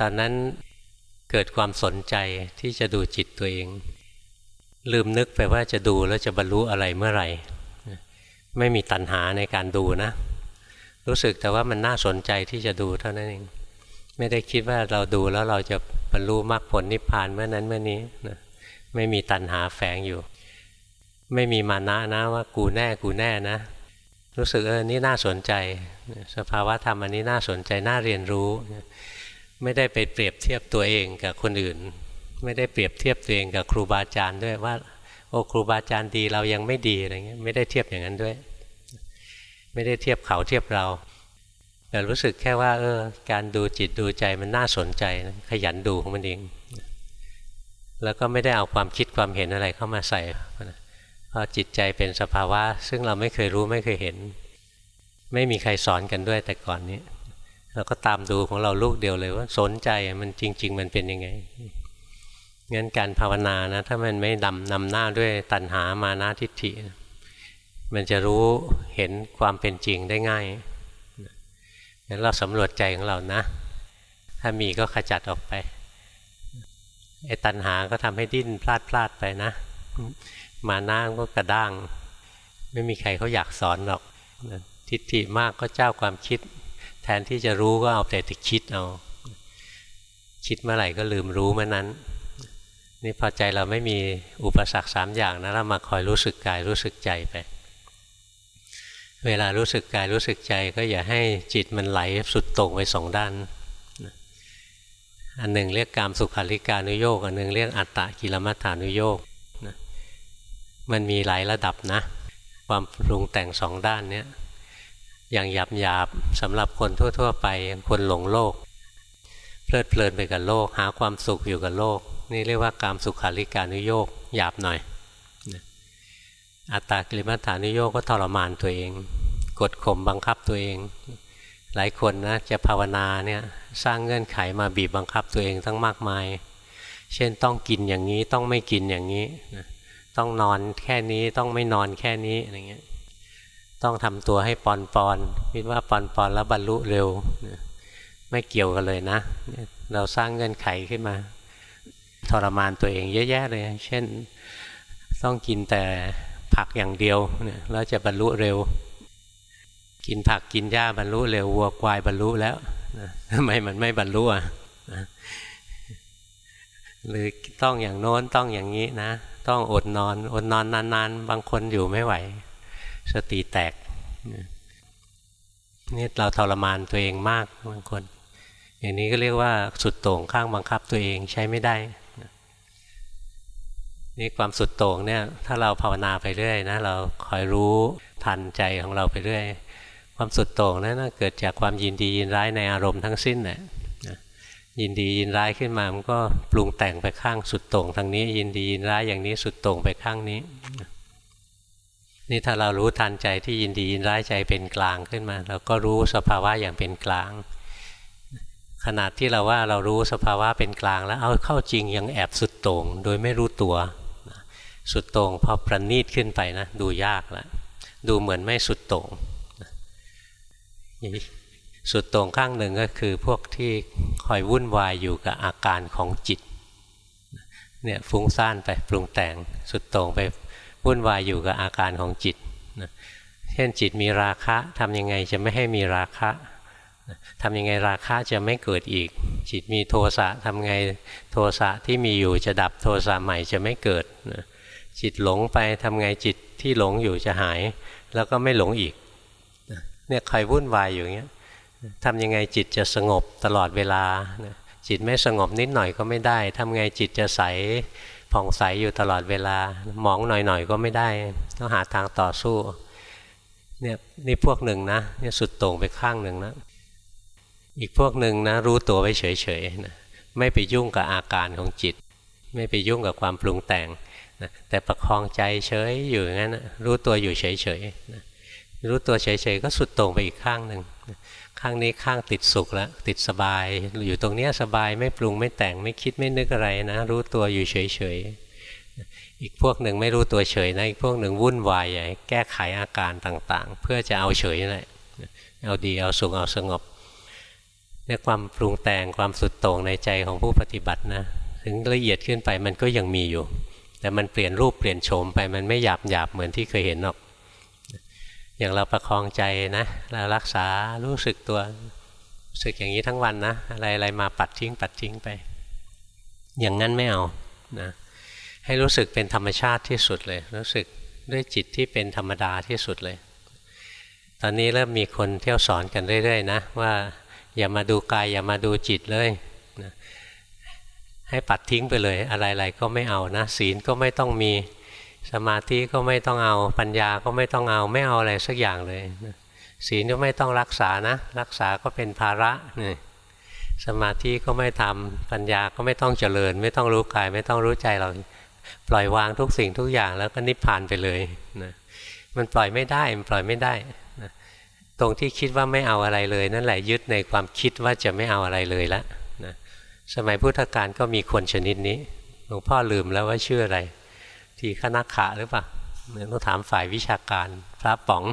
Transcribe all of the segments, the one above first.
ตอนนั้นเกิดความสนใจที่จะดูจิตตัวเอง ลืมนึกไปว่าจะดูแล้วจะบรรลุอะไรเมื่อไหร่ ไม่มีตัณหาในการดูนะ รู้สึกแต่ว่ามันน่าสนใจที่จะดูเท่านั้นเอง ไม่ได้คิดว่าเราดูแล้วเราจะบรรลุมรรคผลนิพพานเมื่อนั้นเมื่อนี้นะไม่มีตัณหาแฝงอยู่ ไม่มีมานะนะว่ากูแน่กูแน่นะ รู้สึกเออนี่น่าสนใจ สภาวะธรรมอันนี้น่าสนใจน่าเรียนรู้ ไม่ได้ไปเปรียบเทียบตัวเองกับคนอื่น ไม่ได้เปรียบเทียบตัวเองกับครูบาอาจารย์ด้วยว่า โอ้ครูบาอาจารย์ดีเรายังไม่ดีอะไรเงี้ยไม่ได้เทียบอย่างนั้นด้วย ไม่ได้เทียบเขาเทียบเรา แต่รู้สึกแค่ว่า เออ การดูจิตดูใจมันน่าสนใจขยันดูของมันเองแล้วก็ไม่ได้เอาความคิดความเห็นอะไรเข้ามาใส่เพราะจิตใจเป็นสภาวะ ซึ่งเราไม่เคยรู้ไม่เคยเห็น ไม่มีใครสอนกันด้วยแต่ก่อนนี้ เราก็ตามดูของเราลูกเดียวเลยว่าสนใจมันจริง ๆ มันเป็นยังไงงั้นการภาวนานะถ้ามันไม่ดำนำหน้าด้วยตัณหามานาทิฏฐิ มันจะรู้เห็นความเป็นจริงได้ง่ายงั้นเราสำรวจใจของเรานะ ถ้ามีก็ขจัดออกไปไอ้ตัณหาก็ทำให้ดิ้นพลาดพลาดไปนะ มาน้าก็กระด้าง ไม่มีใครเขาอยากสอนหรอกทิฏฐิมากก็เจ้าความคิด แทนที่จะรู้ก็เอาแต่ติคิดเอา คิดเมื่อไหร่ก็ลืมรู้เมื่อนั้น นี่พอใจเราไม่มีอุปสรรคสามอย่างนะเรามาคอยรู้สึกกายรู้สึกใจไป เวลารู้สึกกายรู้สึกใจก็อย่าให้จิตมันไหลสุดตรงไปสองด้านอันหนึ่งเรียกกามสุขาริการุโยกอันหนึ่งเรียกอัตตะกิลมัฏฐานุโยกมันมีหลายระดับนะ ความปรุงแต่งสองด้านเนี้ย อย่างหยาบหยาบสำหรับคนทั่ว ๆ ไปคนหลงโลก เพลิดเพลินไปกับโลก หาความสุขอยู่กับโลก นี่เรียกว่าการสุขาริการุโยกหยาบหน่อย อัตตากริมัฐานุโยกก็ทรมานตัวเอง กดข่มบังคับตัวเอง หลายคนนะจะภาวนาเนี่ยสร้างเงื่อนไขมาบีบบังคับตัวเองทั้งมากมาย เช่นต้องกินอย่างนี้ต้องไม่กินอย่างนี้ ต้องนอนแค่นี้ต้องไม่นอนแค่นี้อะไรเงี้ย ต้องทำตัวให้ปอนปอนคิดว่าปอนปอนแล้วบรรลุเร็ว ไม่เกี่ยวกันเลยนะ เราสร้างเงื่อนไขขึ้นมา ทรมานตัวเองเยอะแยะเลย เช่นต้องกินแต่ผักอย่างเดียวแล้วจะบรรลุเร็ว กินผักกินหญ้าบรรลุเร็ววัวควายบรรลุแล้วทำไมมันไม่บรรลุอะหรือต้องอย่างโน้นต้องอย่างนี้นะ ต้องอดนอน อดนอนนานๆ บางคนอยู่ไม่ไหว สติแตกนี่เราทรมานตัวเองมากบางคน อย่างนี้ก็เรียกว่าสุดโต่งข้างบังคับตัวเองใช้ไม่ได้นี่ความสุดโต่งเนี่ยถ้าเราภาวนาไปเรื่อยนะเราคอยรู้ทันใจของเราไปเรื่อย ความสุดโต่งนั้นเกิดจากความยินดียินร้ายในอารมณ์ทั้งสิ้นแหละยินดียินร้ายขึ้นมามันก็ปรุงแต่งไปข้างสุดโต่งทางนี้ ยินดียินร้ายอย่างนี้สุดโต่งไปข้างนี้ นี่ถ้าเรารู้ทันใจที่ยินดียินร้ายใจเป็นกลางขึ้นมา เราก็รู้สภาวะอย่างเป็นกลาง ขนาดที่เราว่าเรารู้สภาวะเป็นกลางแล้วเอาเข้าจริงยังแอบสุดโต่งโดยไม่รู้ตัว สุดโต่งพอประณีตขึ้นไปนะ ดูยากแล้วดูเหมือนไม่สุดโต่งสุดโต่งข้างหนึ่งก็คือพวกที่คอยวุ่นวายอยู่กับอาการของจิตเนี่ยฟุ้งซ่านไปปรุงแต่งสุดโต่งไป วุ่นวายอยู่กับอาการของจิตนะเช่นจิตมีราคะทำยังไงจะไม่ให้มีราคะทำยังไงราคะจะไม่เกิดอีก จิตมีโทสะทำไงโทสะที่มีอยู่จะดับโทสะใหม่จะไม่เกิดนะจิตหลงไปทำไงจิตที่หลงอยู่จะหาย แล้วก็ไม่หลงอีกเนี่ยใครวุ่นวายอยู่อย่างเงี้ยทำยังไงจิตจะสงบตลอดเวลา จิตไม่สงบนิดหน่อยก็ไม่ได้ทำไงจิตจะใส ผ่องใสอยู่ตลอดเวลา มองหน่อยๆก็ไม่ได้ ต้องหาทางต่อสู้ เนี่ยนี่พวกหนึ่งนะเนี่ยสุดโต่งไปข้างหนึ่งนะ อีกพวกหนึ่งนะ รู้ตัวไว้เฉยๆนะไม่ไปยุ่งกับอาการของจิต ไม่ไปยุ่งกับความปรุงแต่งนะแต่ประคองใจเฉยอยู่อย่างนั้นนะรู้ตัวอยู่เฉยๆนะรู้ตัวเฉยๆก็สุดโต่งไปอีกข้างหนึ่ง ข้างนี้ข้างติดสุขแล้วติดสบาย อยู่ตรงเนี้ยสบายไม่ปรุงไม่แต่งไม่คิดไม่นึกอะไรนะ รู้ตัวอยู่เฉยๆอีกพวกหนึ่งไม่รู้ตัวเฉยนะอีกพวกหนึ่งวุ่นวายใหญ่แก้ไขอาการต่างๆ เพื่อจะเอาเฉยนั่นแหละเอาดีเอาสุขเอาสงบในความปรุงแต่งความสุดโต่งในใจของผู้ปฏิบัตินะถึงละเอียดขึ้นไปมันก็ยังมีอยู่ แต่มันเปลี่ยนรูปเปลี่ยนโฉมไปมันไม่หยาบหยาบเหมือนที่เคยเห็นหรอก อย่างเราประคองใจนะเรารักษารู้สึกตัวสึกอย่างนี้ทั้งวันนะอะไรอะไรมาปัดทิ้งปัดทิ้งไป อย่างนั้นไม่เอานะให้รู้สึกเป็นธรรมชาติที่สุดเลย รู้สึกด้วยจิตที่เป็นธรรมดาที่สุดเลย ตอนนี้เริ่มมีคนเที่ยวสอนกันเรื่อยๆนะว่าอย่ามาดูกายอย่ามาดูจิตเลยนะให้ปัดทิ้งไปเลย อะไรๆก็ไม่เอานะศีลก็ไม่ต้องมี สมาธิก็ไม่ต้องเอาปัญญาก็ไม่ต้องเอาไม่เอาอะไรสักอย่างเลยศีลก็ไม่ต้องรักษานะ รักษาก็เป็นภาระนี่สมาธิก็ไม่ทำปัญญาก็ไม่ต้องเจริญ ไม่ต้องรู้กาย ไม่ต้องรู้ใจเราปล่อยวางทุกสิ่งทุกอย่างแล้วก็นิพพานไปเลยนะมันปล่อยไม่ได้มันปล่อยไม่ได้นะตรงที่คิดว่าไม่เอาอะไรเลย นั่นแหละยึดในความคิดว่าจะไม่เอาอะไรเลยละนะสมัยพุทธกาลก็มีคนชนิดนี้หลวงพ่อลืมแล้วว่าชื่ออะไร ทีคณะขะหรือเปล่าต้องถามฝ่ายวิชาการพระป๋อง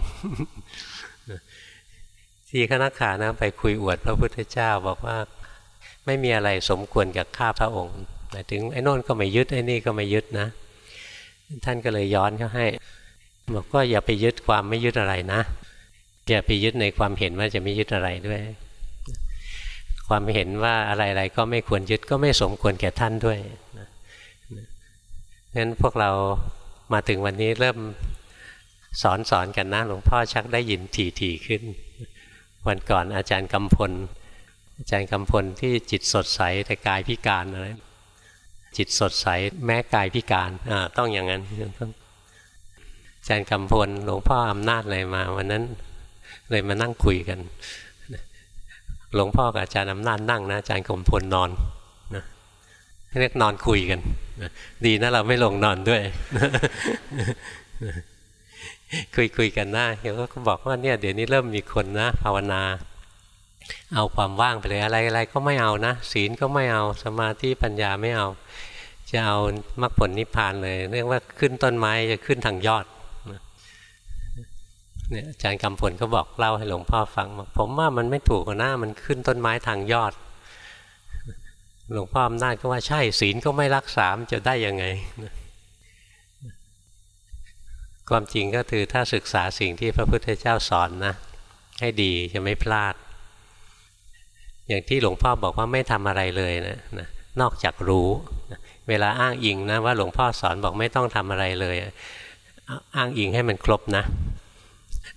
ทีคณะขานะไปคุยอวดพระพุทธเจ้าบอกว่าไม่มีอะไรสมควรกับข้าพระองค์หมายถึงไอ้นนท์ก็ไม่ยึดไอ้นี่ก็ไม่ยึดนะ ท่านก็เลยย้อนเขาให้ บอกก็อย่าไปยึดความไม่ยึดอะไรนะอย่าไปยึดในความเห็นว่าจะไม่ยึดอะไรด้วย ความเห็นว่าอะไรๆก็ไม่ควรยึดก็ไม่สมควรแก่ท่านด้วย งั้นพวกเรามาถึงวันนี้เริ่มสอนสอนกันนะหลวงพ่อชักได้ยินถี่ๆขึ้น วันก่อนอาจารย์กำพล อาจารย์กำพลที่จิตสดใสแต่กายพิการอะไรจิตสดใสแม้กายพิการอ่าต้องอย่างนั้นต้องอาจารย์กำพลหลวงพ่ออำนาจเลยมา วันนั้นเลยมานั่งคุยกัน หลวงพ่อกับอาจารย์อำนาจนั่งนะอาจารย์กำพลนอน เรียกนอนคุยกัน ดีนะเราไม่ลงนอนด้วย คุยคุยกันนะเขาก็บอกว่าเนี่ยเดี๋ยวนี้เริ่มมีคนนะภาวนา เอาความว่างไปเลยอะไรอะไรก็ไม่เอานะศีลก็ไม่เอาสมาธิปัญญาไม่เอา จะเอามรรคผลนิพพานเลย เรียกว่าขึ้นต้นไม้จะขึ้นทางยอดเนี่ยอาจารย์กำผลก็บอกเล่าให้หลวงพ่อฟัง ผมว่ามันไม่ถูกนะมันขึ้นต้นไม้ทางยอด หลวงพ่ออำนาจก็ว่าใช่ศีลก็ไม่รักษาจะได้ยังไง ความจริงก็คือถ้าศึกษาสิ่งที่พระพุทธเจ้าสอนนะ ให้ดีจะไม่พลาด อย่างที่หลวงพ่อบอกว่าไม่ทำอะไรเลยนะนะนอกจากรู้นะเวลาอ้างอิงนะว่าหลวงพ่อสอนบอกไม่ต้องทำอะไรเลย อ้างอิงให้มันครบนะ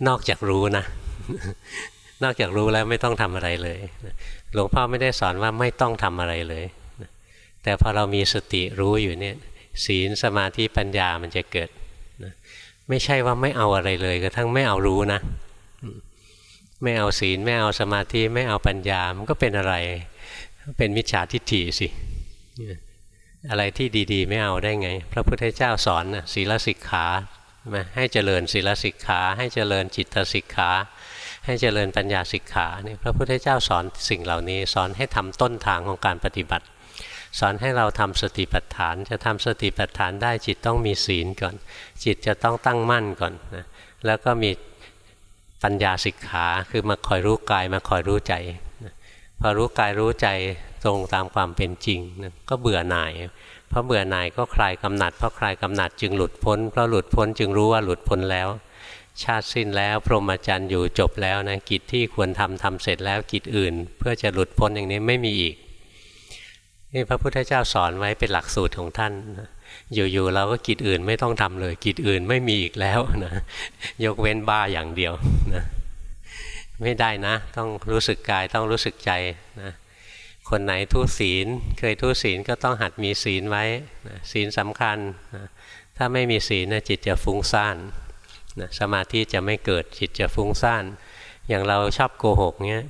นอกจากรู้นะ นอกจากรู้แล้วไม่ต้องทำอะไรเลยหลวงพ่อไม่ได้สอนว่าไม่ต้องทำอะไรเลย แต่พอเรามีสติรู้อยู่เนี่ยศีลสมาธิปัญญามันจะเกิดไม่ใช่ว่าไม่เอาอะไรเลยกระทั่งไม่เอารู้นะ ไม่เอาศีลไม่เอาสมาธิไม่เอาปัญญามันก็เป็นอะไร เป็นมิจฉาทิฏฐิสิอะไรที่ดีๆ ไม่เอาได้ไง พระพุทธเจ้าสอนนะศีลสิกขาให้เจริญศีลสิกขา ให้เจริญจิตสิกขา ให้เจริญปัญญาสิกขาเนี่ยพระพุทธเจ้าสอนสิ่งเหล่านี้ สอนให้ทำต้นทางของการปฏิบัติ สอนให้เราทำสติปัฏฐาน จะทำสติปัฏฐานได้จิตต้องมีศีลก่อน จิตจะต้องตั้งมั่นก่อนนะแล้วก็มีปัญญาสิกขาคือมาคอยรู้กายมาคอยรู้ใจพอรู้กายรู้ใจตรงตามความเป็นจริงนะก็เบื่อหน่ายเพราะเบื่อหน่ายก็คลายกำหนัดเพราะคลายกำหนัดจึงหลุดพ้นเพราะหลุดพ้นจึงรู้ว่าหลุดพ้นแล้ว ชาติสิ้นแล้ว พรหมจรรย์อยู่จบแล้วนะกิจที่ควรทำทำเสร็จแล้วกิจอื่น เพื่อจะหลุดพ้นอย่างนี้ไม่มีอีกนี่พระพุทธเจ้าสอนไว้เป็นหลักสูตรของท่านอยู่ๆเราก็กิจอื่นไม่ต้องทำเลย กิจอื่นไม่มีอีกแล้วนะยกเว้นบ้าอย่างเดียวนะไม่ได้นะ ต้องรู้สึกกายต้องรู้สึกใจนะคนไหนทุศีล เคยทุศีลก็ต้องหัดมีศีลไว้นะศีลสำคัญนะถ้าไม่มีศีลนะจิตจะฟุ้งซ่าน นะสมาธิจะไม่เกิดจิตจะฟุ้งซ่าน อย่างเราชอบโกหกเงี้ย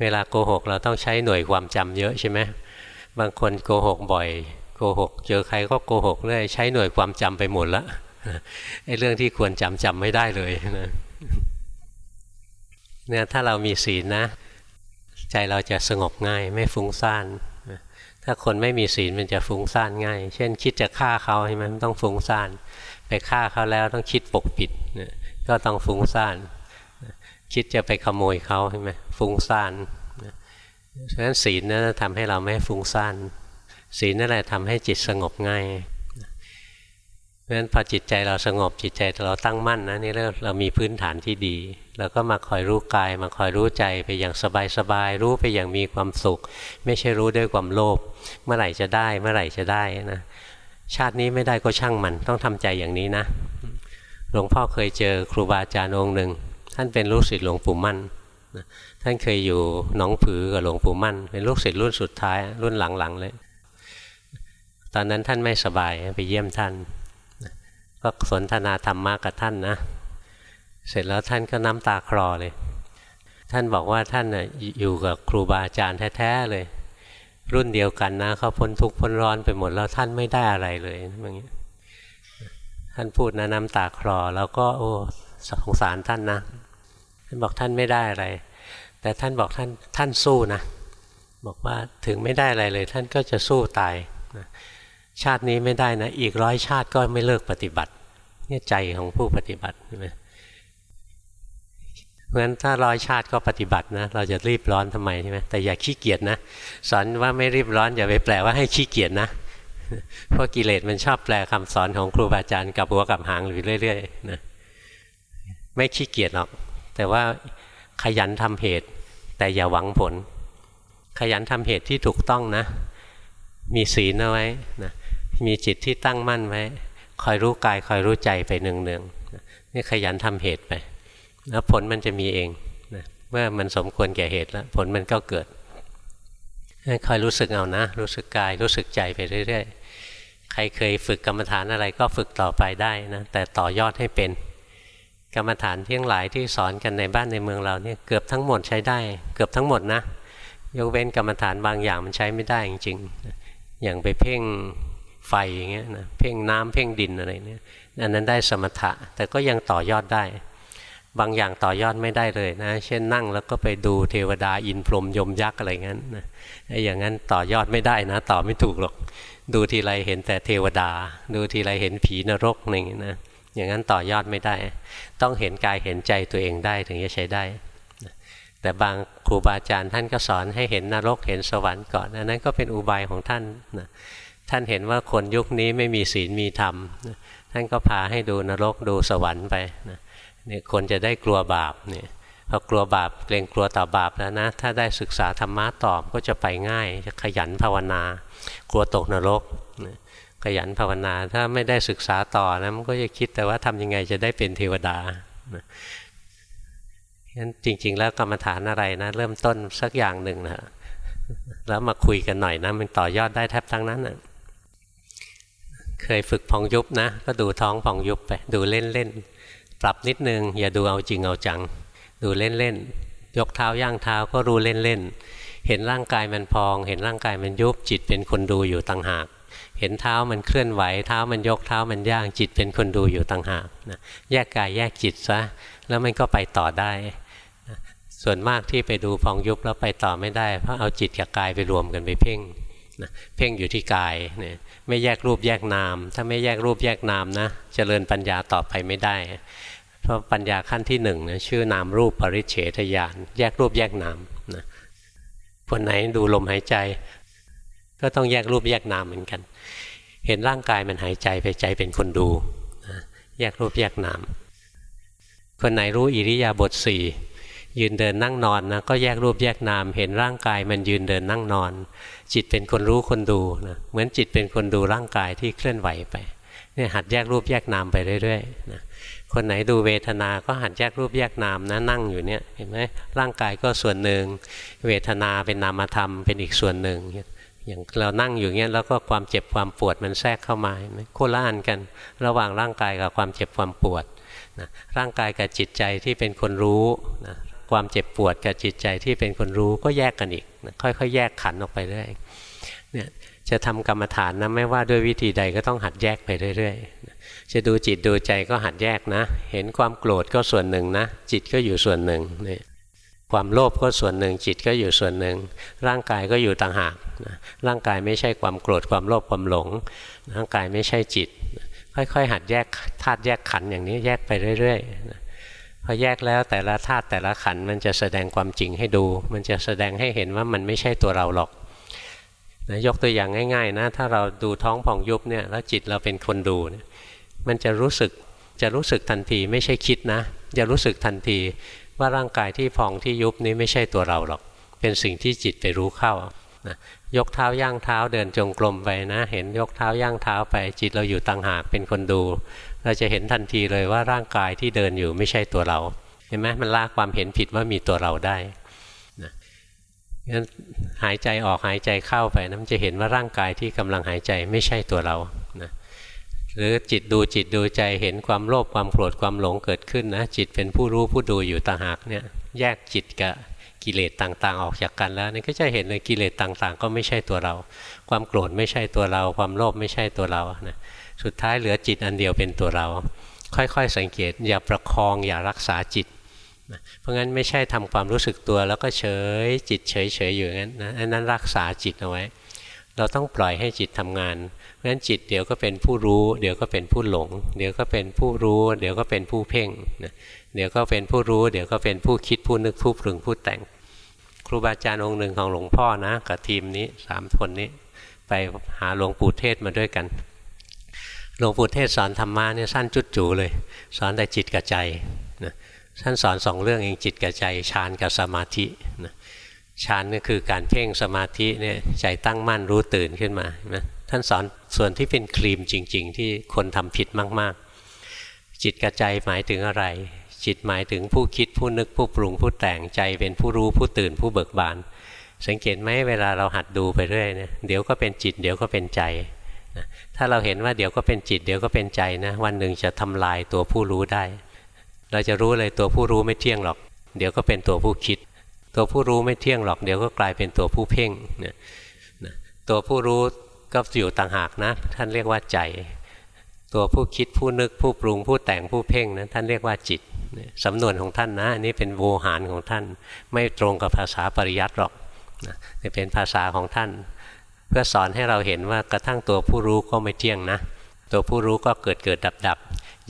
เวลาโกหกเราต้องใช้หน่วยความจำเยอะใช่ไหมบางคนโกหกบ่อยโกหก เจอใครก็โกหกเรื่อยใช้หน่วยความจำไปหมดละไอ้เรื่องที่ควรจำจำไม่ได้เลยนะเนี่ยถ้าเรามีศีลนะ ใจเราจะสงบง่ายไม่ฟุ้งซ่านถ้าคนไม่มีศีลมันจะฟุ้งซ่านง่าย เช่น คิดจะฆ่าเขาใช่ไหมมันต้องฟุ้งซ่าน ฆ่าเขาแล้วต้องคิดปกปิดก็ต้องฟุ้งซ่านคิดจะไปขโมยเขาใช่ไหมฟุ้งซ่านเพราะฉะนั้นศีลนั่นทำให้เราไม่ฟุ้งซ่านศีลนั่นแหละทำให้จิตสงบง่ายเพราะฉะนั้นพอจิตใจเราสงบจิตใจเราตั้งมั่นนะนี่เราเรามีพื้นฐานที่ดีเราก็มาคอยรู้กาย มาคอยรู้ใจไปอย่างสบายๆรู้ไปอย่างมีความสุข ไม่ใช่รู้ด้วยความโลภเมื่อไหร่จะได้เมื่อไหร่จะได้นะ ชาตินี้ไม่ได้ก็ช่างมันต้องทำใจอย่างนี้นะหลวงพ่อเคยเจอครูบาอาจารย์องค์หนึ่งท่านเป็นลูกศิษย์หลวงปู่มั่นท่านเคยอยู่หนองผือกับหลวงปู่มั่น เป็นลูกศิษย์รุ่นสุดท้ายรุ่นหลังๆเลย ตอนนั้นท่านไม่สบายไปเยี่ยมท่านก็สนทนาธรรมะกับท่านนะเสร็จแล้วท่านก็น้ำตาคลอเลย ท่านบอกว่าท่านอยู่กับครูบาอาจารย์แท้ๆเลย รุ่นเดียวกันนะเขาพ้นทุกข์พ้นร้อนไปหมดแล้วท่านไม่ได้อะไรเลยอย่างนี้ท่านพูดนะน้ำตาคลอแล้วก็โอ้สงสารท่านนะ ท่านบอกท่านไม่ได้อะไร แต่ท่านบอกท่านท่านสู้นะ บอกว่าถึงไม่ได้อะไรเลย ท่านก็จะสู้ตายนะชาตินี้ไม่ได้นะ อีกร้อยชาติก็ไม่เลิกปฏิบัติเนี่ยใจของผู้ปฏิบัติใช่ไหม ราะฉะนั้นถ้าร้อยชาติก็ปฏิบัตินะเราจะรีบร้อนทำไมใช่ไหมแต่อย่าขี้เกียจนะสอนว่าไม่รีบร้อนอย่าไปแปลว่าให้ขี้เกียจนะเพราะกิเลสมันชอบแปลคำสอนของครูบาอาจารย์กับหัวกับหางอยู่เรื่อยๆนะไม่ขี้เกียจหรอก แต่ว่าขยันทำเหตุ แต่อย่าหวังผล ขยันทำเหตุที่ถูกต้องนะ มีศีลเอาไว้นะมีจิตที่ตั้งมั่นไว้ คอยรู้กายคอยรู้ใจไปเนืองๆนี่ขยันทำเหตุไป แล้วผลมันจะมีเองนะเมื่อมันสมควรแก่เหตุแล้ว ผลมันก็เกิดคอยรู้สึกเอานะ รู้สึกกายรู้สึกใจไปเรื่อย ๆ ใครเคยฝึกกรรมฐานอะไรก็ฝึกต่อไปได้นะแต่ต่อยอดให้เป็น กรรมฐานที่ทั้งหลายที่สอนกันในบ้านในเมืองเราเนี่ยเกือบทั้งหมดใช้ได้ เกือบทั้งหมดนะยกเว้นกรรมฐานบางอย่างมันใช้ไม่ได้จริงๆอย่างไปเพ่งไฟอย่างเงี้ยนะเพ่งน้ำเพ่งดินอะไรเนี่ยอันนั้นได้สมถะแต่ก็ยังต่อยอดได้ บางอย่างต่อยอดไม่ได้เลยนะ เช่นนั่งแล้วก็ไปดูเทวดาอินพรหมยมยักษ์อะไรเงี้ยนะไอ้อย่างนั้นต่อยอดไม่ได้นะ ต่อไม่ถูกหรอก ดูทีไรเห็นแต่เทวดา ดูทีไรเห็นผีนรกอะไรเงี้นะอย่างนั้นต่อยอดไม่ได้ ต้องเห็นกายเห็นใจตัวเองได้ถึงจะใช้ได้ แต่บางครูบาอาจารย์ท่านก็สอนให้เห็นนรกเห็นสวรรค์ก่อนอันนั้นก็เป็นอุบายของท่านนะท่านเห็นว่าคนยุคนี้ไม่มีศีลมีธรรม ท่านก็พาให้ดูนรกดูสวรรค์ไป เนี่ยคนจะได้กลัวบาปเนี่ยพอกลัวบาปเกรงกลัวต่อบาปแล้วนะ ถ้าได้ศึกษาธรรมะตอบก็จะไปง่าย จะขยันภาวนา กลัวตกนรก ขยันภาวนา ถ้าไม่ได้ศึกษาต่อนะมันก็จะคิดแต่ว่าทำยังไงจะได้เป็นเทวดางั้นจริง ๆ แล้วกรรมฐานอะไรนะ เริ่มต้นสักอย่างหนึ่งนะแล้วมาคุยกันหน่อยนะ มันต่อยอดได้แทบทั้งนั้นนะเคยฝึกพองยุบนะ ก็ดูท้องพองยุบไป ดูเล่นๆ ปรับนิดนึง อย่าดูเอาจริงเอาจัง ดูเล่นๆยกเท้าย่างเท้าก็รู้เล่นๆเห็นร่างกายมันพอง เห็นร่างกายมันยุบจิตเป็นคนดูอยู่ต่างหาก เห็นเท้ามันเคลื่อนไหว เท้ามันยกเท้ามันย่างจิตเป็นคนดูอยู่ต่างหากนะแยกกายแยกจิตซะแล้วมันก็ไปต่อได้ส่วนมากที่ไปดูพองยุบแล้วไปต่อไม่ได้เพราะเอาจิตกับกายไปรวมกันไปเพ่งนะเพ่งอยู่ที่กายเนี่ยไม่แยกรูปแยกนาม ถ้าไม่แยกรูปแยกนามนะจะเจริญปัญญาต่อไปไม่ได้ เพราะปัญญาขั้นที่หนึ่งนะชื่อนามรูปปริเฉทญาณแยกรูปแยกนามนะคนไหนดูลมหายใจ ก็ต้องแยกรูปแยกนามเหมือนกัน เห็นร่างกายมันหายใจไปใจเป็นคนดูนะแยกรูปแยกนาม คนไหนรู้อิริยาบถสี่ยืนเดินนั่งนอนนะก็แยกรูปแยกนาม เห็นร่างกายมันยืนเดินนั่งนอน จิตเป็นคนรู้คนดูนะเหมือนจิตเป็นคนดูร่างกายที่เคลื่อนไหวไป เนี่ยหัดแยกรูปแยกนามไปเรื่อยๆนะคนไหนดูเวทนา ก็หัดแยกรูปแยกนามนะนั่งอยู่เนี่ยเห็นไหมร่างกายก็ส่วนหนึ่ง เวทนาเป็นนามธรรมเป็นอีกส่วนหนึ่ง อย่างเรานั่งอยู่เงี้ยแล้วก็ความเจ็บความปวดมันแทรกเข้ามาเห็นไหมโคล่านกัน ระหว่างร่างกายกับความเจ็บความปวดนะร่างกายกับจิตใจที่เป็นคนรู้นะความเจ็บปวดกับจิตใจที่เป็นคนรู้ก็แยกกันอีกค่อยๆ แยกขันออกไปเรื่อยเนี่ย จะทำกรรมฐานนะไม่ว่าด้วยวิธีใดก็ต้องหัดแยกไปเรื่อยๆ จะดูจิตดูใจก็หัดแยกนะ เห็นความโกรธก็ส่วนหนึ่งนะ จิตก็อยู่ส่วนหนึ่งนี่ความโลภก็ส่วนหนึ่งจิตก็อยู่ส่วนหนึ่ง ร่างกายก็อยู่ต่างหากนะร่างกายไม่ใช่ความโกรธความโลภความหลง ร่างกายไม่ใช่จิต ค่อยๆ หัดแยกธาตุแยกขันอย่างนี้แยกไปเรื่อยๆพอแยกแล้วแต่ละธาตุแต่ละขันมันจะแสดงความจริงให้ดู มันจะแสดงให้เห็นว่ามันไม่ใช่ตัวเราหรอก นะยกตัวอย่างง่าย ๆ นะ ถ้าเราดูท้องผ่องยุบเนี่ยแล้วจิตเราเป็นคนดูเนี่ยมันจะรู้สึกจะรู้สึกทันทีไม่ใช่คิดนะ จะรู้สึกทันทีว่าร่างกายที่พองที่ยุบนี้ไม่ใช่ตัวเราหรอก เป็นสิ่งที่จิตไปรู้เข้านะยกเท้าย่างเท้าเดินจงกรมไปนะ เห็นยกเท้าย่างเท้าไปจิตเราอยู่ต่างหากเป็นคนดู เราจะเห็นทันทีเลยว่าร่างกายที่เดินอยู่ไม่ใช่ตัวเรา เห็นไหมมันลากความเห็นผิดว่ามีตัวเราได้ งั้นหายใจออกหายใจเข้าไปนะมันจะเห็นว่าร่างกายที่กำลังหายใจไม่ใช่ตัวเรานะหรือจิตดูจิตดูใจเห็นความโลภความโกรธความหลงเกิดขึ้นนะจิตเป็นผู้รู้ผู้ดูอยู่ต่างหากเนี่ยแยกจิตกับกิเลสต่างๆ ออกจากกันแล้วนี่ก็จะเห็นเลยกิเลสต่างๆ ก็ไม่ใช่ตัวเรา ความโกรธไม่ใช่ตัวเรา ความโลภไม่ใช่ตัวเรานะสุดท้ายเหลือจิตอันเดียวเป็นตัวเรา ค่อยๆสังเกตอย่าประคองอย่ารักษาจิต เพราะงั้นไม่ใช่ทำความรู้สึกตัว แล้วก็เฉยจิตเฉยๆอยู่งั้นนะอันนั้นรักษาจิตเอาไว้ เราต้องปล่อยให้จิตทำงาน เพราะฉะนั้นจิตเดี๋ยวก็เป็นผู้รู้ เดี๋ยวก็เป็นผู้หลง เดี๋ยวก็เป็นผู้รู้ เดี๋ยวก็เป็นผู้เพ่งเดี๋ยวก็เป็นผู้รู้ เดี๋ยวก็เป็นผู้คิดผู้นึกผู้ปรุงผู้แต่ง ครูบาอาจารย์องค์หนึ่งของหลวงพ่อนะกับทีมนี้สามคนนี้ ไปหาหลวงปู่เทศมาด้วยกันหลวงปู่เทศสอนธรรมะเนี่ยสั้นจุดจูเลย สอนแต่จิตกับใจ ท่านสอนสองเรื่องเองจิตกับใจฌานกับสมาธิฌานก็คือการเพ่งสมาธิเนี่ยใจตั้งมั่นรู้ตื่นขึ้นมานะท่านสอนส่วนที่เป็นครีมจริง ๆ ที่คนทำผิดมาก ๆ จิตกับใจหมายถึงอะไร จิตหมายถึงผู้คิดผู้นึกผู้ปรุงผู้แต่งใจเป็นผู้รู้ผู้ตื่นผู้เบิกบาน สังเกตไหมเวลาเราหัดดูไปเรื่อยเนี่ยเดี๋ยวก็เป็นจิตเดี๋ยวก็เป็นใจถ้าเราเห็นว่าเดี๋ยวก็เป็นจิตเดี๋ยวก็เป็นใจนะวันหนึ่งจะทำลายตัวผู้รู้ได้ เราจะรู้เลยตัวผู้รู้ไม่เที่ยงหรอก เดี๋ยวก็เป็นตัวผู้คิด ตัวผู้รู้ไม่เที่ยงหรอก เดี๋ยวก็กลายเป็นตัวผู้เพ่งเนี่ยตัวผู้รู้ก็อยู่ต่างหากนะ ท่านเรียกว่าใจ ตัวผู้คิดผู้นึกผู้ปรุงผู้แต่งผู้เพ่งนะท่านเรียกว่าจิตสำนวนของท่านนะอันนี้เป็นโวหารของท่าน ไม่ตรงกับภาษาปริยัติหรอกนะเป็นภาษาของท่าน เพื่อสอนให้เราเห็นว่ากระทั่งตัวผู้รู้ก็ไม่เที่ยงนะ ตัวผู้รู้ก็เกิดเกิดดับดับ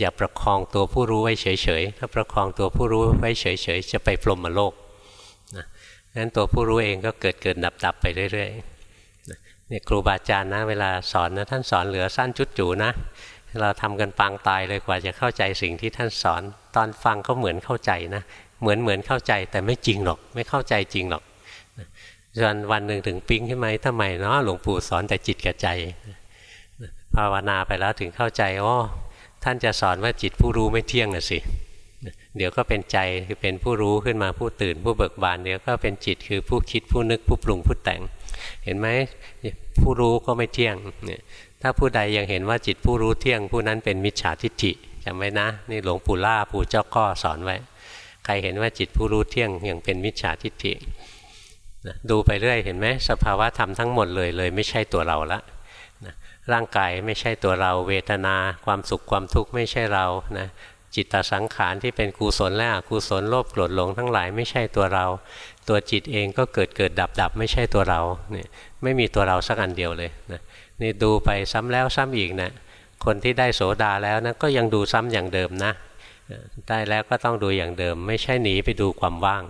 อย่าประคองตัวผู้รู้ไว้เฉยๆ ถ้าประคองตัวผู้รู้ไว้เฉยๆ จะไปพรหมโลกนะนั้นตัวผู้รู้เองก็เกิดเกิดดับดับไปเรื่อยๆเนี่ยครูบาอาจารย์นะเวลาสอนนะท่านสอนเหลือสั้นจุดจูนะ เราทำกันปางตายเลยกว่าจะเข้าใจสิ่งที่ท่านสอน ตอนฟังก็เหมือนเข้าใจนะ เหมือนเหมือนเข้าใจแต่ไม่จริงหรอก ไม่เข้าใจจริงหรอกจนวันหนึ่งถึงปิ๊งขึ้นไหมทำไมเนาะหลวงปู่สอนแต่จิตกับใจภาวนาไปแล้วถึงเข้าใจอ๋อ ท่านจะสอนว่าจิตผู้รู้ไม่เที่ยงนะสิเดี๋ยวก็เป็นใจคือเป็นผู้รู้ขึ้นมาผู้ตื่นผู้เบิกบานเดี๋ยวก็เป็นจิตคือผู้คิดผู้นึกผู้ปรุงผู้แต่ง เห็นไหมผู้รู้ก็ไม่เที่ยงเนี่ยถ้าผู้ใดยังเห็นว่าจิตผู้รู้เที่ยง ผู้นั้นเป็นมิจฉาทิฏฐิจำไว้นะ นี่หลวงปู่ล่าปู่เจ้าก้อสอนไว้ ใครเห็นว่าจิตผู้รู้เที่ยงยังเป็นมิจฉาทิฏฐิดูไปเรื่อยเห็นไหมสภาวะธรรมทั้งหมดเลยเลยไม่ใช่ตัวเราละ ร่างกายไม่ใช่ตัวเรา เวทนา ความสุขความทุกข์ไม่ใช่เรานะจิตตสังขารที่เป็นกุศลและอกุศลโลภโกรธหลงทั้งหลายไม่ใช่ตัวเรา ตัวจิตเองก็เกิดเกิดดับดับไม่ใช่ตัวเราเนี่ยไม่มีตัวเราสักอันเดียวเลยนะนี่ดูไปซ้ำแล้วซ้ำอีกนะคนที่ได้โสดาแล้วนะก็ยังดูซ้ำอย่างเดิมนะ ได้แล้วก็ต้องดูอย่างเดิม ไม่ใช่หนีไปดูความว่าง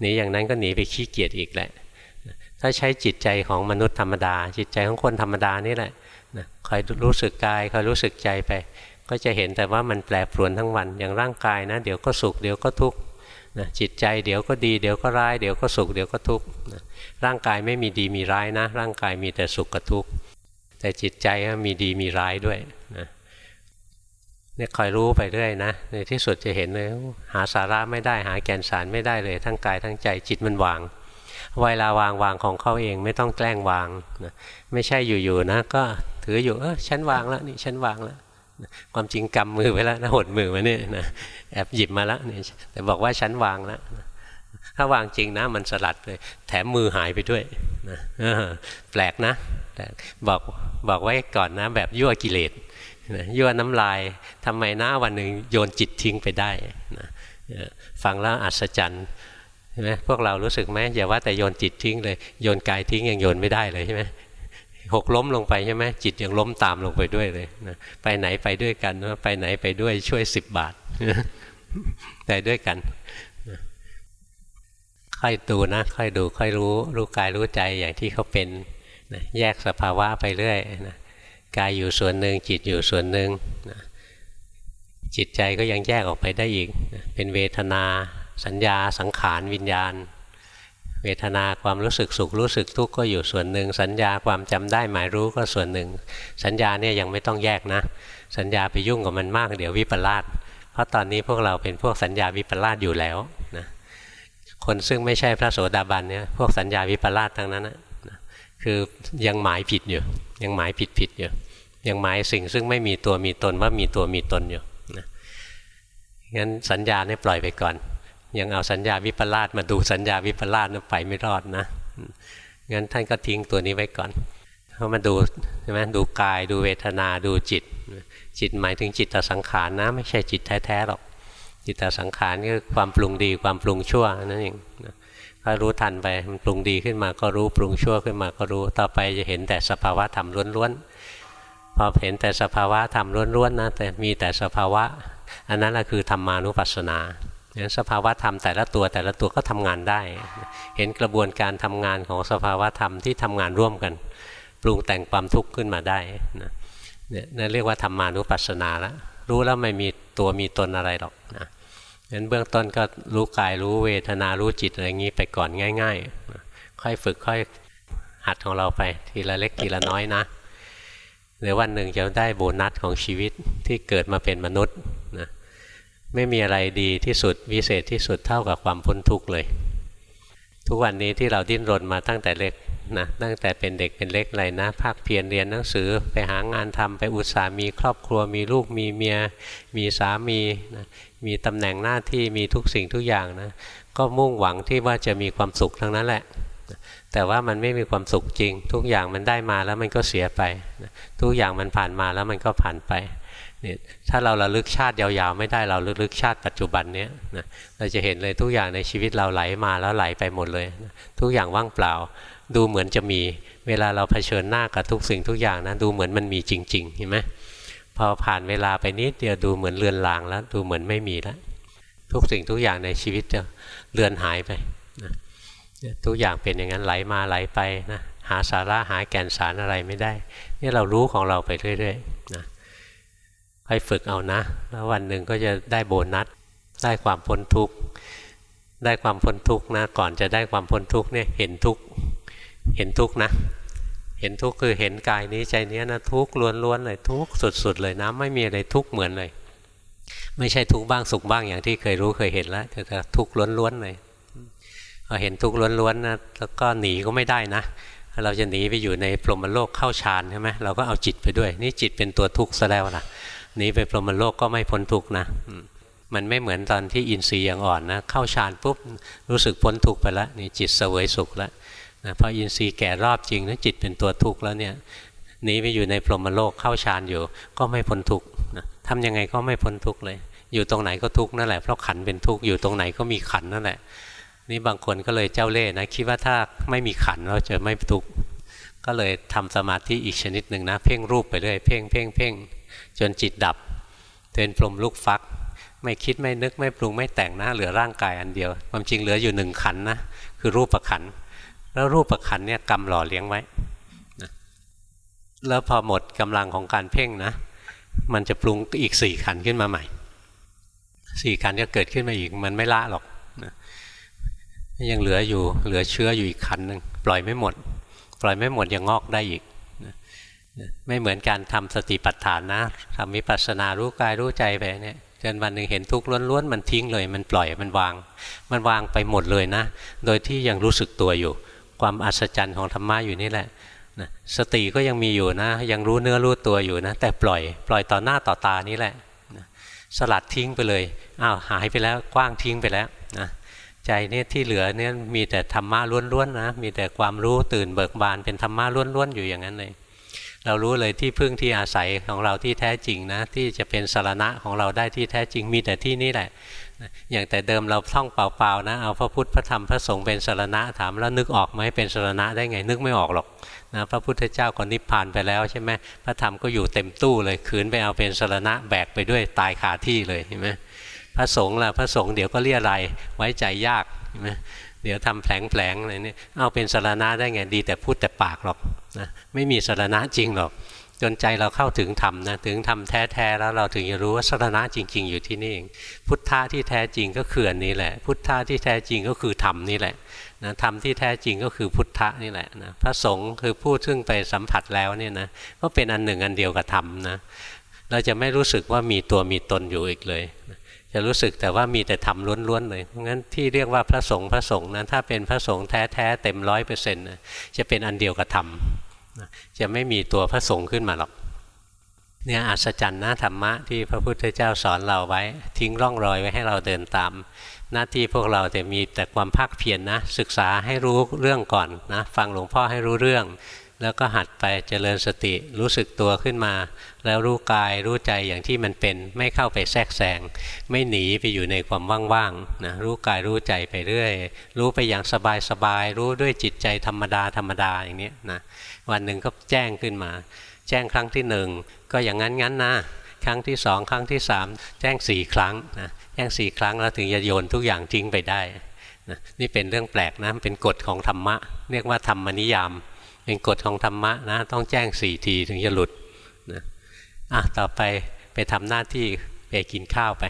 หนีอย่างนั้นก็หนีไปขี้เกียจอีกแหละ ถ้าใช้จิตใจของมนุษย์ธรรมดา จิตใจของคนธรรมดานี่แหละนะคอยรู้สึกกายคอยรู้สึกใจไป ก็จะเห็นแต่ว่ามันแปรปรวนทั้งวัน อย่างร่างกายนะ เดี๋ยวก็สุขเดี๋ยวก็ทุกข์นะจิตใจเดี๋ยวก็ดีเดี๋ยวก็ร้ายเดี๋ยวก็สุขเดี๋ยวก็ทุกข์นะร่างกายไม่มีดีมีร้ายนะ ร่างกายมีแต่สุขกับทุกข์แต่จิตใจมีดีมีร้ายด้วยนะเนี่ยคอยรู้ไปเรื่อยนะในที่สุดจะเห็นเลยหาสาระไม่ได้หาแกนสารไม่ได้เลยทั้งกายทั้งใจจิตมันวาง เวลาวางวางของเขาเองไม่ต้องแกล้งวางนะไม่ใช่อยู่ๆนะ ก็ถืออยู่เออฉันวางแล้วนี่ฉันวางแล้วความจริงกำมือไว้แล้วนะหดมือมาเนี่ยนะแอบหยิบมาแล้วนี่แต่บอกว่าฉันวางแล้วถ้าวางจริงนะมันสลัดเลย แถมมือหายไปด้วยนะแปลกนะแต่บอกบอกไว้ก่อนนะ แบบยั่วกิเลสยั่วน้ำลายทำไมหน้าวันหนึ่งโยนจิตทิ้งไปได้นะฟังแล้วอัศจรรย์ ใช่ไหมพวกเรารู้สึกไหมอย่าว่าแต่โยนจิตทิ้งเลยโยนกายทิ้งยังโยนไม่ได้เลยใช่ไหมหกล้มลงไปใช่ไหมจิตยังล้มตามลงไปด้วยเลยนะไปไหนไปด้วยกันไปไหนไปด้วยช่วยสิบบาทไปด้วยกันค่อยดูนะค่อยดูค่อยรู้รู้กายรู้ใจอย่างที่เขาเป็นนะแยกสภาวะไปเรื่อยนะกายอยู่ส่วนหนึ่งจิตอยู่ส่วนหนึ่งนะจิตใจก็ยังแยกออกไปได้อีกนะเป็นเวทนา สัญญาสังขารวิญญาณ เวทนาความรู้สึกสุขรู้สึกทุกข์ก็อยู่ส่วนหนึ่ง สัญญาความจำได้หมายรู้ก็ส่วนหนึ่ง สัญญาเนี่ยยังไม่ต้องแยกนะ สัญญาไปยุ่งกับมันมากเดี๋ยววิปลาสเพราะตอนนี้พวกเราเป็นพวกสัญญาวิปลาสอยู่แล้วนะคนซึ่งไม่ใช่พระโสดาบันเนี่ยพวกสัญญาวิปลาสทั้งนั้นนะคือยังหมายผิดอยู่ ยังหมายผิดผิดอยู่ยังหมายสิ่งซึ่งไม่มีตัวมีตนว่ามีตัวมีตนอยู่นะงั้นสัญญาเนี่ยปล่อยไปก่อน ยังเอาสัญญาวิปลาสมาดูสัญญาวิปลาสนั้นไปไม่รอดนะงั้นท่านก็ทิ้งตัวนี้ไว้ก่อนเขามาดูใช่ไหมดูกายดูเวทนาดูจิต จิตหมายถึงจิตตสังขารนะ ไม่ใช่จิตแท้ๆหรอก จิตตสังขารคือความปรุงดีความปรุงชั่วนั่นเองถ้ารู้ทันไปมันปรุงดีขึ้นมาก็รู้ปรุงชั่วขึ้นมาก็รู้ ต่อไปจะเห็นแต่สภาวะธรรมล้วนๆพอเห็นแต่สภาวะธรรมล้วนๆนะแต่มีแต่สภาวะ อันนั้นแหละคือธรรมานุปัสสนา เนี่ยสภาวะธรรมแต่ละตัวแต่ละตัวก็ทำงานได้ เห็นกระบวนการทำงานของสภาวะธรรมที่ทำงานร่วมกัน ปรุงแต่งความทุกข์ขึ้นมาได้นะเนี่ยนั่นเรียกว่าธรรมานุปัสสนาแล้วรู้แล้วไม่มีตัวมีตนอะไรหรอกนะงั้นเบื้องต้นก็รู้กายรู้เวทนารู้จิตอะไรอย่างนี้ไปก่อนง่ายๆค่อยฝึกค่อยหัดของเราไป ทีละเล็กทีละน้อยนะเดี๋ยววันหนึ่งจะได้โบนัสของชีวิตที่เกิดมาเป็นมนุษย์ ไม่มีอะไรดีที่สุดวิเศษที่สุดเท่ากับความพ้นทุกข์เลย ทุกวันนี้ที่เราดิ้นรนมาตั้งแต่เล็กนะตั้งแต่เป็นเด็กเป็นเล็กอะไรนะภาคเพียรเรียนหนังสือไปหางานทำไปอุตสาห์มีครอบครัวมีลูกมีเมีย มีสามีนะมีตำแหน่งหน้าที่มีทุกสิ่งทุกอย่างนะก็มุ่งหวังที่ว่าจะมีความสุขทั้งนั้นแหละ แต่ว่ามันไม่มีความสุขจริง ทุกอย่างมันได้มาแล้วมันก็เสียไป ทุกอย่างมันผ่านมาแล้วมันก็ผ่านไป เนี่ยถ้าเราระลึกชาติยาวๆ ไม่ได้เราระลึกชาติปัจจุบันเนี้ยนะเราจะเห็นเลยทุกอย่างในชีวิตเราไหลมาแล้วไหลไปหมดเลยทุกอย่างว่างเปล่า ดูเหมือนจะมีเวลาเราเผชิญหน้ากับทุกสิ่งทุกอย่างนะดูเหมือนมันมีจริงๆเห็นไหมพอผ่านเวลาไปนิดเดียวดูเหมือนเลือนลางแล้ว ดูเหมือนไม่มีแล้วทุกสิ่งทุกอย่างในชีวิตจะเลือนหายไปนะทุกอย่างเป็นอย่างนั้นไหลมาไหลไปนะหาสาระหาแก่นสารอะไรไม่ได้ นี่เรารู้ของเราไปเรื่อย ๆ ค่อยฝึกเอานะ แล้ววันหนึ่งก็จะได้โบนัส ได้ความพ้นทุกข์ ได้ความพ้นทุกข์นะ ก่อนจะได้ความพ้นทุกข์เนี่ยเห็นทุกข์ เห็นทุกข์นะ เห็นทุกข์คือเห็นกายนี้ใจนี้นะทุกข์ล้วนๆเลยทุกข์สุด ๆ เลยนะ ไม่มีอะไรทุกข์เหมือนเลย ไม่ใช่ทุกข์บ้างสุขบ้างอย่างที่เคยรู้เคยเห็นแล้วแต่ทุกข์ล้วนๆเลยพอเห็นทุกข์ล้วนๆนะแล้วก็หนีก็ไม่ได้นะเราจะหนีไปอยู่ในพรหมโลกเข้าฌานใช่ไหมเราก็เอาจิตไปด้วย นี่จิตเป็นตัวทุกข์ซะแล้วนะ หนีไปพรหมโลกก็ไม่พ้นทุกนะมันไม่เหมือนตอนที่อินทรีย์ยังอ่อนนะเข้าฌานปุ๊บรู้สึกพ้นทุกไปแล้วนี่จิตเสวยสุขแล้วนะพออินทรีย์แก่รอบจริงนะจิตเป็นตัวทุกข์แล้วเนี่ยหนีไปอยู่ในพรหมโลกเข้าฌานอยู่ ก็ไม่พ้นทุกข์นะทำยังไงก็ไม่พ้นทุกข์เลย อยู่ตรงไหนก็ทุกข์นั่นแหละเพราะขันเป็นทุกข์อยู่ตรงไหนก็มีขันนั่นแหละนี่บางคนก็เลยเจ้าเล่ห์นะคิดว่าถ้าไม่มีขันเราจะไม่ทุกข์ก็เลยทำสมาธิอีกชนิดหนึ่งนะ เพ่งรูปไปเรื่อยเพ่งเพ่งเพ่ง จนจิตดับเป็นพรมลูกฟัก ไม่คิดไม่นึกไม่ปรุงไม่แต่งนะเหลือร่างกายอันเดียว ความจริงเหลืออยู่หนึ่งขันนะคือรูปประขันแล้วรูปประขันเนี่ยกำหล่อเลี้ยงไว้นะแล้วพอหมดกำลังของการเพ่งนะ มันจะปรุงอีกสี่ขันขึ้นมาใหม่สี่ขันก็เกิดขึ้นมาอีกมันไม่ละหรอกนะยังเหลืออยู่เหลือเชื้ออยู่อีกขันหนึ่งปล่อยไม่หมด ปล่อยไม่หมดยังงอกได้อีก ไม่เหมือนการทำสติปัฏฐานนะทำมิปัสสนารู้กายรู้ใจไปเนี่ยจนวันหนึ่งเห็นทุกข์ล้วนๆมันทิ้งเลย มันปล่อยมันวาง มันวางไปหมดเลยนะ โดยที่ยังรู้สึกตัวอยู่ ความอัศจรรย์ของธรรมะอยู่นี่แหละนะสติก็ยังมีอยู่นะ ยังรู้เนื้อรู้ตัวอยู่นะ แต่ปล่อยปล่อยต่อหน้าต่อตานี่แหละนะสลัดทิ้งไปเลยอ้าวหายไปแล้วกว้างทิ้งไปแล้วนะใจเนี่ยที่เหลือเนี่ยมีแต่ธรรมะล้วนๆนะมีแต่ความรู้ตื่นเบิกบานเป็นธรรมะล้วนๆอยู่อย่างนั้นเลย เรารู้เลยที่พึ่งที่อาศัยของเราที่แท้จริงนะ ที่จะเป็นสารณะของเราได้ที่แท้จริงมีแต่ที่นี่แหละ อย่างแต่เดิมเราท่องเปล่าๆนะเอาพระพุทธพระธรรมพระสงฆ์เป็นสารณะถามแล้วนึกออกไหมเป็นสารณะได้ไงนึกไม่ออกหรอกนะพระพุทธเจ้าก็นิพพานไปแล้วใช่ไหมพระธรรมก็อยู่เต็มตู้เลยคืนไปเอาเป็นสารณะแบกไปด้วยตายคาที่เลยเห็นไหมพระสงฆ์ล่ะพระสงฆ์เดี๋ยวก็เรียอะไรไว้ใจยากใช่ไหม เดี๋ยวทำแผลงแผลงอะไรนี่เอาเป็นสารณะได้ไงดี แต่พูดแต่ปากหรอกนะไม่มีสารณะจริงหรอก จนใจเราเข้าถึงธรรมนะถึงธรรมแท้ๆแล้วเราถึงจะรู้ว่าสารณะจริง ๆ อยู่ที่นี่เองพุทธะที่แท้จริงก็คืออันนี้แหละ พุทธะที่แท้จริงก็คือธรรมนี่แหละนะธรรมที่แท้จริงก็คือพุทธะนี่แหละนะพระสงฆ์คือผู้ซึ่งไปสัมผัสแล้วเนี่ยนะก็เป็นอันหนึ่งอันเดียวกับธรรมนะเราจะไม่รู้สึกว่ามีตัวมีตนอยู่อีกเลย จะรู้สึกแต่ว่ามีแต่ธรรมล้วนๆเลยเพราะงั้นที่เรียกว่าพระสงฆ์พระสงฆ์นั้นถ้าเป็นพระสงฆ์แท้ๆเต็มร้อยเปอร์เซ็นต์จะเป็นอันเดียวกับธรรมจะไม่มีตัวพระสงฆ์ขึ้นมาหรอกเนี่ยอัศจรรย์นะธรรมะที่พระพุทธเจ้าสอนเราไว้ ทิ้งร่องรอยไว้ให้เราเดินตาม หน้าที่พวกเราจะมีแต่ความภาคเพียรนนะศึกษาให้รู้เรื่องก่อนนะฟังหลวงพ่อให้รู้เรื่อง แล้วก็หัดไปเจริญสติรู้สึกตัวขึ้นมา แล้วรู้กายรู้ใจอย่างที่มันเป็น ไม่เข้าไปแทรกแซงไม่หนีไปอยู่ในความว่างๆนะรู้กายรู้ใจไปเรื่อย รู้ไปอย่างสบายๆรู้ด้วยจิตใจธรรมดาธรรมดาอย่างนี้นะวันหนึ่งก็แจ้งขึ้นมา แจ้งครั้งที่หนึ่งก็อย่างนั้นงั้นนะครั้งที่สองครั้งที่สามแจ้งสี่ครั้งนะแจ้งสี่ครั้งแล้วถึงจะโยนทุกอย่างทิ้งไปได้นะนี่เป็นเรื่องแปลกนะเป็นกฎของธรรมะ เรียกว่าธรรมนิยาม เป็นกฎของธรรมะนะ ต้องแจ้งสี่ทีถึงจะหลุดนะอะต่อไปไปทำหน้าที่ไปกินข้าวไป